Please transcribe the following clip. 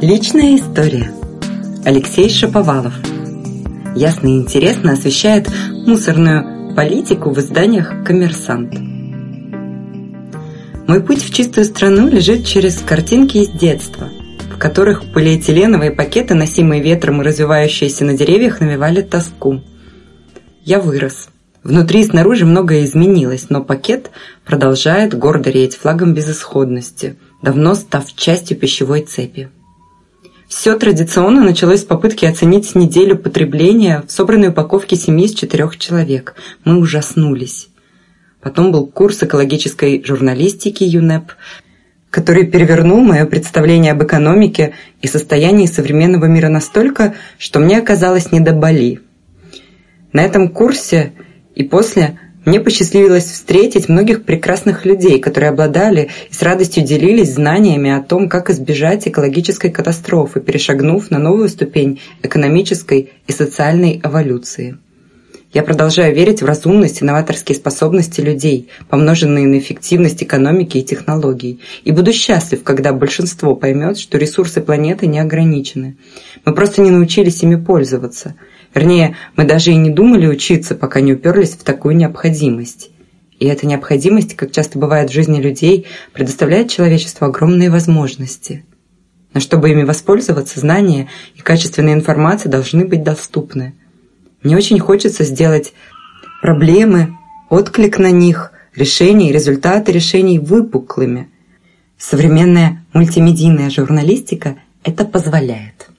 Личная история. Алексей Шаповалов. Ясно и интересно освещает мусорную политику в изданиях «Коммерсант». Мой путь в чистую страну лежит через картинки из детства, в которых полиэтиленовые пакеты, носимые ветром и развивающиеся на деревьях, навевали тоску. Я вырос. Внутри и снаружи многое изменилось, но пакет продолжает гордо реять флагом безысходности, давно став частью пищевой цепи. Все традиционно началось с попытки оценить неделю потребления в собранной упаковке семьи из четырех человек. Мы ужаснулись. Потом был курс экологической журналистики ЮНЕП, который перевернул мое представление об экономике и состоянии современного мира настолько, что мне оказалось не до боли. На этом курсе и после мне посчастливилось встретить многих прекрасных людей, которые обладали и с радостью делились знаниями о том, как избежать экологической катастрофы, перешагнув на новую ступень экономической и социальной эволюции. Я продолжаю верить в разумность и новаторские способности людей, помноженные на эффективность экономики и технологий, и буду счастлив, когда большинство поймет, что ресурсы планеты не ограничены. Мы просто не научились ими пользоваться – Вернее, мы даже и не думали учиться, пока не уперлись в такую необходимость. И эта необходимость, как часто бывает в жизни людей, предоставляет человечеству огромные возможности. Но чтобы ими воспользоваться, знания и качественная информация должны быть доступны. Мне очень хочется сделать проблемы, отклик на них, решения и результаты решений выпуклыми. Современная мультимедийная журналистика это позволяет.